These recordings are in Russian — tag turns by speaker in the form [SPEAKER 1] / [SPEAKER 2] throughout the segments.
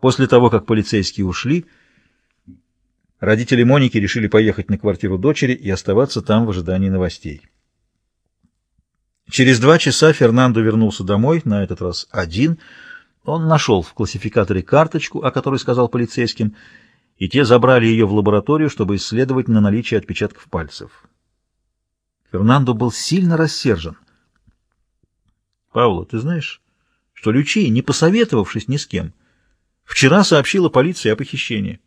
[SPEAKER 1] После того, как полицейские ушли, родители Моники решили поехать на квартиру дочери и оставаться там в ожидании новостей. Через два часа Фернандо вернулся домой, на этот раз один. Он нашел в классификаторе карточку, о которой сказал полицейским, и те забрали ее в лабораторию, чтобы исследовать на наличие отпечатков пальцев. Фернандо был сильно рассержен. «Паула, ты знаешь, что Лючи, не посоветовавшись ни с кем, вчера сообщила полиции о похищении?»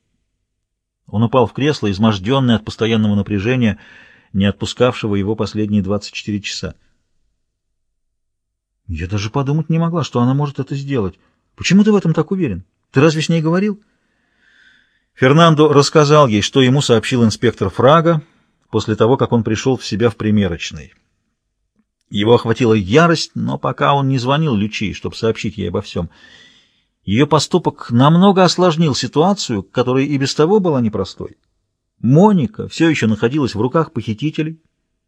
[SPEAKER 1] Он упал в кресло, изможденный от постоянного напряжения, не отпускавшего его последние 24 часа. «Я даже подумать не могла, что она может это сделать. Почему ты в этом так уверен? Ты разве с ней говорил?» Фернандо рассказал ей, что ему сообщил инспектор Фрага после того, как он пришел в себя в примерочной. Его охватила ярость, но пока он не звонил Лючи, чтобы сообщить ей обо всем. Ее поступок намного осложнил ситуацию, которая и без того была непростой. Моника все еще находилась в руках похитителей.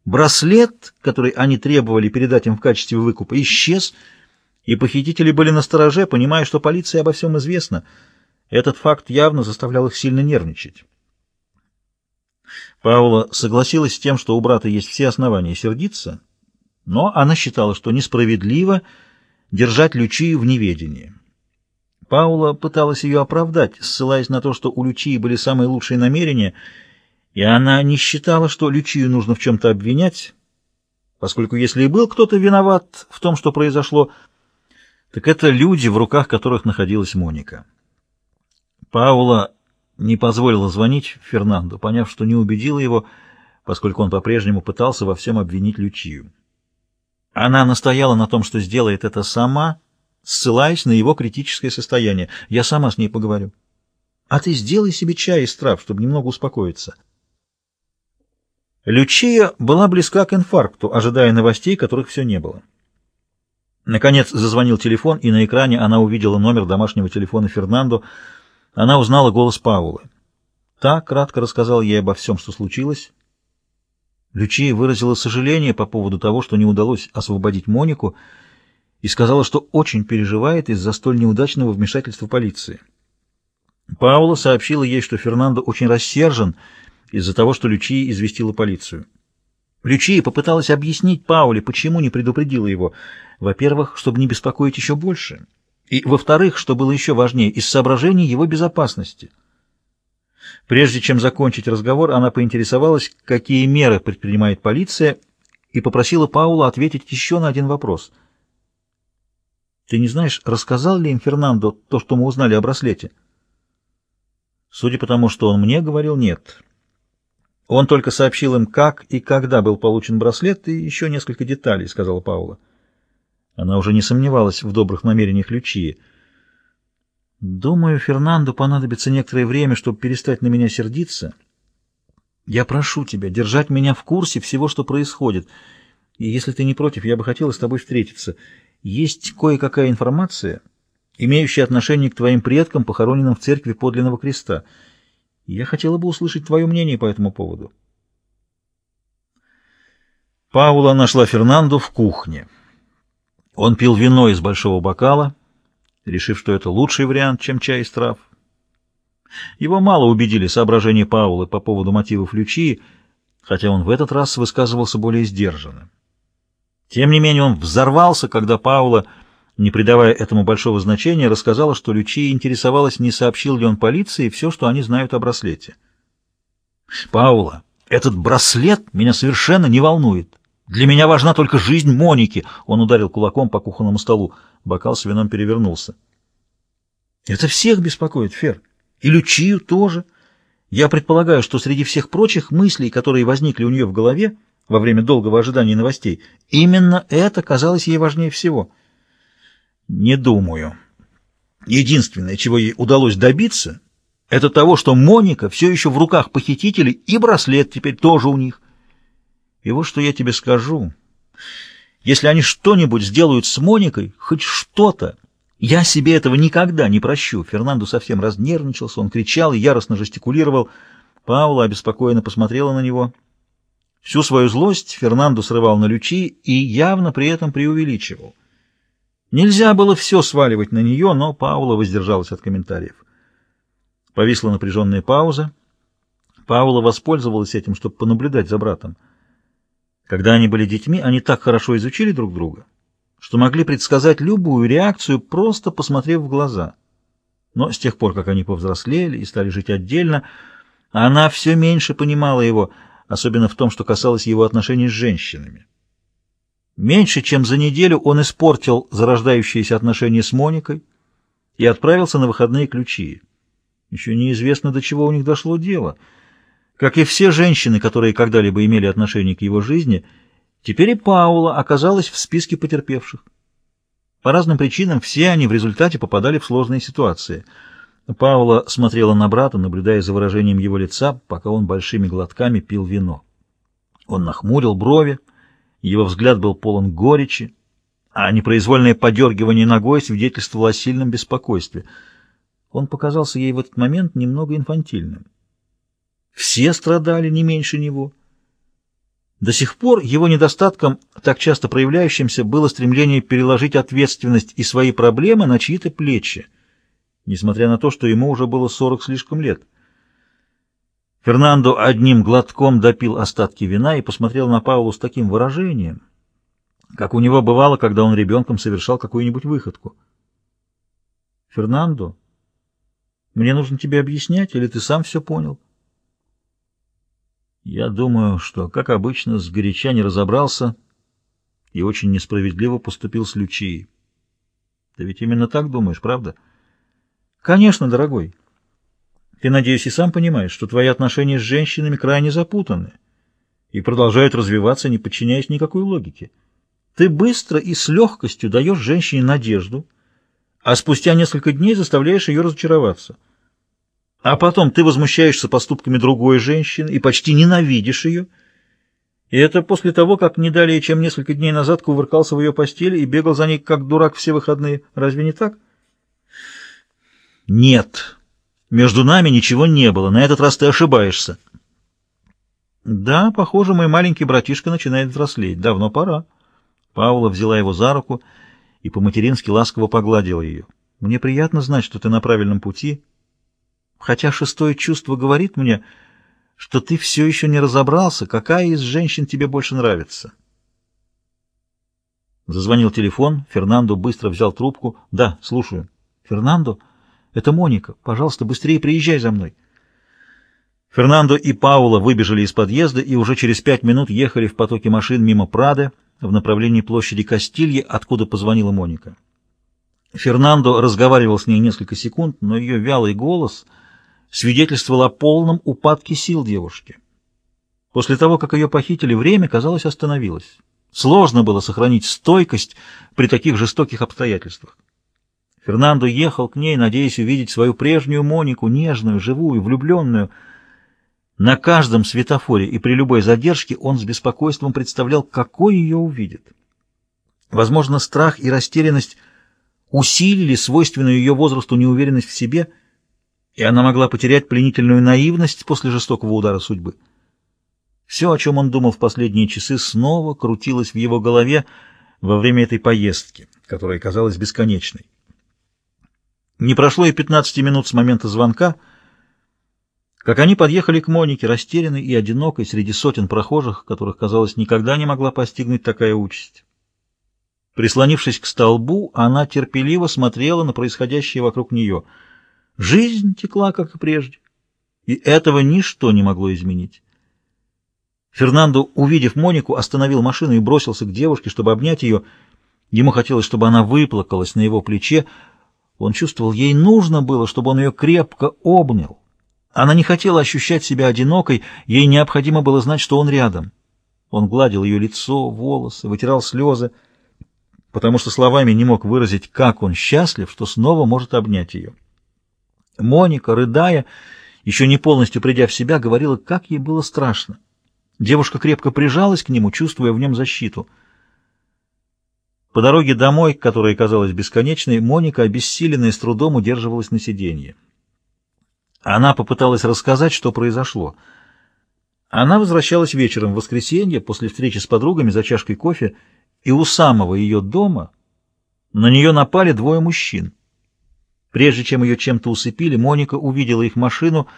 [SPEAKER 1] Браслет, который они требовали передать им в качестве выкупа, исчез, и похитители были настороже, понимая, что полиции обо всем известно. Этот факт явно заставлял их сильно нервничать. Паула согласилась с тем, что у брата есть все основания сердиться, но она считала, что несправедливо держать Лючию в неведении. Паула пыталась ее оправдать, ссылаясь на то, что у Лючии были самые лучшие намерения, и она не считала, что Лючию нужно в чем-то обвинять, поскольку если и был кто-то виноват в том, что произошло, так это люди, в руках которых находилась Моника. Паула не позволила звонить Фернанду, поняв, что не убедила его, поскольку он по-прежнему пытался во всем обвинить Лючию. Она настояла на том, что сделает это сама, ссылаясь на его критическое состояние. Я сама с ней поговорю. А ты сделай себе чай из трав, чтобы немного успокоиться. Лючия была близка к инфаркту, ожидая новостей, которых все не было. Наконец зазвонил телефон, и на экране она увидела номер домашнего телефона Фернандо. Она узнала голос Паулы. Та кратко рассказала ей обо всем, что случилось. Лючия выразила сожаление по поводу того, что не удалось освободить Монику, и сказала, что очень переживает из-за столь неудачного вмешательства полиции. Паула сообщила ей, что Фернандо очень рассержен из-за того, что Лючия известила полицию. Лючия попыталась объяснить Пауле, почему не предупредила его. Во-первых, чтобы не беспокоить еще больше, и, во-вторых, что было еще важнее, из соображений его безопасности — Прежде чем закончить разговор, она поинтересовалась, какие меры предпринимает полиция, и попросила Паула ответить еще на один вопрос. «Ты не знаешь, рассказал ли им Фернандо то, что мы узнали о браслете?» Судя по тому, что он мне говорил, нет. Он только сообщил им, как и когда был получен браслет, и еще несколько деталей, — сказала Паула. Она уже не сомневалась в добрых намерениях Лючии — Думаю, Фернандо понадобится некоторое время, чтобы перестать на меня сердиться. Я прошу тебя держать меня в курсе всего, что происходит. И если ты не против, я бы хотела с тобой встретиться. Есть кое-какая информация, имеющая отношение к твоим предкам, похороненным в церкви подлинного креста. Я хотела бы услышать твое мнение по этому поводу. Паула нашла Фернандо в кухне. Он пил вино из большого бокала, решив, что это лучший вариант, чем чай из трав. Его мало убедили соображения Паулы по поводу мотивов Лючии, хотя он в этот раз высказывался более сдержанно. Тем не менее он взорвался, когда Паула, не придавая этому большого значения, рассказала, что Лючия интересовалась, не сообщил ли он полиции все, что они знают о браслете. «Паула, этот браслет меня совершенно не волнует. Для меня важна только жизнь Моники!» Он ударил кулаком по кухонному столу. Бокал с вином перевернулся. Это всех беспокоит, Фер. И Лючию тоже. Я предполагаю, что среди всех прочих мыслей, которые возникли у нее в голове во время долгого ожидания новостей, именно это казалось ей важнее всего. Не думаю. Единственное, чего ей удалось добиться, это того, что Моника все еще в руках похитителей, и браслет теперь тоже у них. И вот что я тебе скажу... Если они что-нибудь сделают с Моникой, хоть что-то, я себе этого никогда не прощу. Фернандо совсем разнервничался, он кричал и яростно жестикулировал. Паула обеспокоенно посмотрела на него. Всю свою злость Фернандо срывал на Лючи и явно при этом преувеличивал. Нельзя было все сваливать на нее, но Паула воздержалась от комментариев. Повисла напряженная пауза. Паула воспользовалась этим, чтобы понаблюдать за братом. Когда они были детьми, они так хорошо изучили друг друга, что могли предсказать любую реакцию, просто посмотрев в глаза. Но с тех пор, как они повзрослели и стали жить отдельно, она все меньше понимала его, особенно в том, что касалось его отношений с женщинами. Меньше чем за неделю он испортил зарождающиеся отношения с Моникой и отправился на выходные ключи. Еще неизвестно, до чего у них дошло дело. Как и все женщины, которые когда-либо имели отношение к его жизни, теперь и Паула оказалась в списке потерпевших. По разным причинам все они в результате попадали в сложные ситуации. Паула смотрела на брата, наблюдая за выражением его лица, пока он большими глотками пил вино. Он нахмурил брови, его взгляд был полон горечи, а непроизвольное подергивание ногой свидетельствовало о сильном беспокойстве. Он показался ей в этот момент немного инфантильным. Все страдали не меньше него. До сих пор его недостатком, так часто проявляющимся, было стремление переложить ответственность и свои проблемы на чьи-то плечи, несмотря на то, что ему уже было сорок слишком лет. Фернандо одним глотком допил остатки вина и посмотрел на Паулу с таким выражением, как у него бывало, когда он ребенком совершал какую-нибудь выходку. «Фернандо, мне нужно тебе объяснять, или ты сам все понял?» «Я думаю, что, как обычно, сгоряча не разобрался и очень несправедливо поступил с Лючией. Ты ведь именно так думаешь, правда?» «Конечно, дорогой». Ты, надеюсь, и сам понимаешь, что твои отношения с женщинами крайне запутаны и продолжают развиваться, не подчиняясь никакой логике. Ты быстро и с легкостью даешь женщине надежду, а спустя несколько дней заставляешь ее разочароваться. А потом ты возмущаешься поступками другой женщины и почти ненавидишь ее. И это после того, как не далее, чем несколько дней назад кувыркался в ее постели и бегал за ней как дурак все выходные. Разве не так? Нет. Между нами ничего не было. На этот раз ты ошибаешься. Да, похоже, мой маленький братишка начинает взрослеть. Давно пора. Паула взяла его за руку и по-матерински ласково погладила ее. Мне приятно знать, что ты на правильном пути, хотя шестое чувство говорит мне, что ты все еще не разобрался, какая из женщин тебе больше нравится. Зазвонил телефон, Фернандо быстро взял трубку. «Да, слушаю». «Фернандо?» Это Моника. Пожалуйста, быстрее приезжай за мной. Фернандо и Паула выбежали из подъезда и уже через пять минут ехали в потоке машин мимо Прады в направлении площади Кастильи, откуда позвонила Моника. Фернандо разговаривал с ней несколько секунд, но ее вялый голос свидетельствовал о полном упадке сил девушки. После того, как ее похитили, время, казалось, остановилось. Сложно было сохранить стойкость при таких жестоких обстоятельствах. Фернандо ехал к ней, надеясь увидеть свою прежнюю Монику, нежную, живую, влюбленную. На каждом светофоре и при любой задержке он с беспокойством представлял, какой ее увидит. Возможно, страх и растерянность усилили свойственную ее возрасту неуверенность в себе, и она могла потерять пленительную наивность после жестокого удара судьбы. Все, о чем он думал в последние часы, снова крутилось в его голове во время этой поездки, которая казалась бесконечной. Не прошло и 15 минут с момента звонка, как они подъехали к Монике, растерянной и одинокой среди сотен прохожих, которых, казалось, никогда не могла постигнуть такая участь. Прислонившись к столбу, она терпеливо смотрела на происходящее вокруг нее. Жизнь текла, как и прежде, и этого ничто не могло изменить. Фернандо, увидев Монику, остановил машину и бросился к девушке, чтобы обнять ее. Ему хотелось, чтобы она выплакалась на его плече, он чувствовал, ей нужно было, чтобы он ее крепко обнял. Она не хотела ощущать себя одинокой, ей необходимо было знать, что он рядом. Он гладил ее лицо, волосы, вытирал слезы, потому что словами не мог выразить, как он счастлив, что снова может обнять ее. Моника, рыдая, еще не полностью придя в себя, говорила, как ей было страшно. Девушка крепко прижалась к нему, чувствуя в нем защиту — по дороге домой, которая казалась бесконечной, Моника, обессиленная, с трудом удерживалась на сиденье. Она попыталась рассказать, что произошло. Она возвращалась вечером в воскресенье после встречи с подругами за чашкой кофе, и у самого ее дома На нее напали двое мужчин. Прежде чем ее чем-то усыпили, Моника увидела их машину —